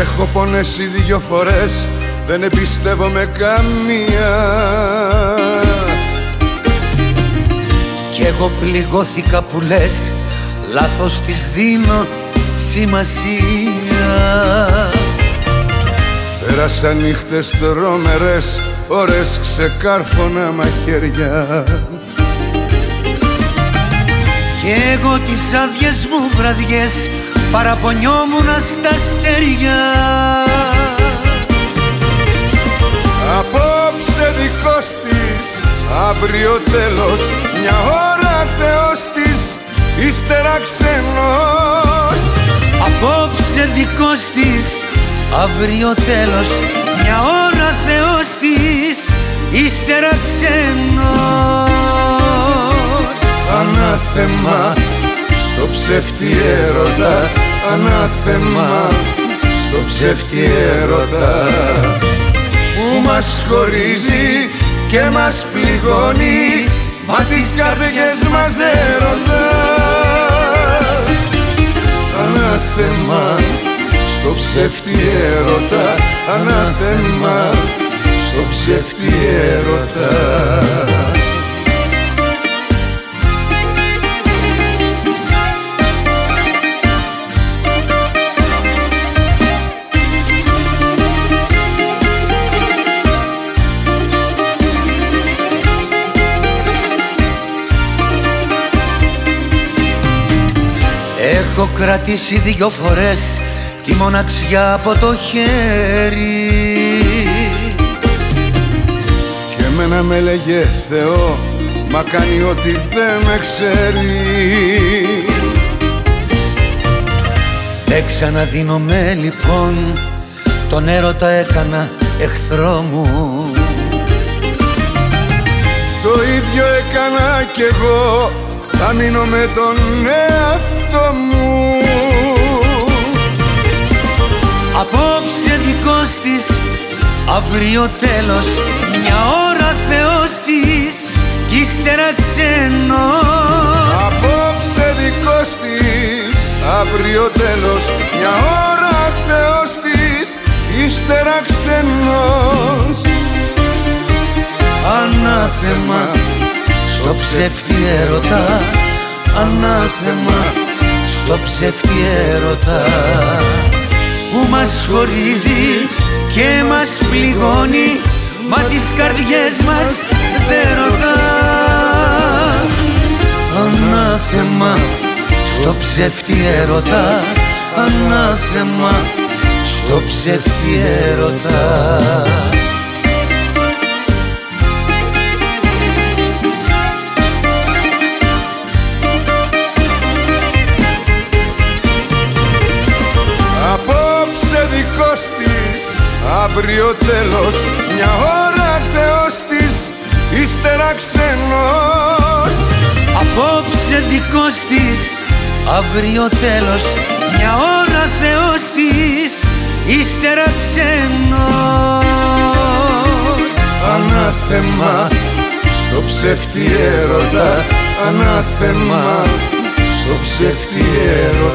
Έχω πονέσει δυο φορές δεν εμπιστεύομαι καμία. Κι εγώ πληγώθηκα που λες Λάθος της δίνω σημασία. Πέρασα νύχτες τρόμερες Ώρες ξεκάρφωνα μαχαίρια. Κι εγώ τις άδειες μου βραδιές Παραπονιόμουν στα στεριά. Απόψε δικός της Αύριο τέλος Μια ώρα θεός της Ύστερα ξένος Απόψε δικός της Αύριο τέλος Μια ώρα θεός της Ύστερα ξένος Ανάθεμα στο ψεύτη έρωτα Ανάθεμα στο ψεύτη έρωτα Που μας χωρίζει και μας πληγώνει Μα τις καρδιές μας δεν ρωτά Ανάθεμα στο ψεύτη έρωτα Έχω κρατήσει δυο φορές τη μοναξιά από το χέρι. Και εμένα με λέγε Θεό Μα κάνει ότι δεν με ξέρει Δεν ξαναδίνομαι λοιπόν Τον έρωτα έκανα εχθρό μου. Το ίδιο έκανα κι εγώ. Θα μείνω με τον εαυτό μου Απόψε δικός της Αύριο τέλος Μια ώρα θεός της Κι ύστερα ξένος. Απόψε δικός της Αύριο τέλος Μια ώρα θεός της Ύστερα ξένος. Ανάθεμα στο ψεύτη έρωτα Ανάθεμα στο ψεύτη έρωτα Που μας χωρίζει και μας πληγώνει Μα τις καρδιές μας δεν ρωτά. Ανάθεμα στο ψεύτη έρωτα Ανάθεμα στο ψεύτη έρωτα Αύριο τέλος Μια ώρα θεός της Ύστερα ξένος. Απόψε δικός της Αύριο τέλος Μια ώρα θεός της Ύστερα ξένος. Ανάθεμα στο ψεύτη έρωτα Ανάθεμα στο ψεύτη έρωτα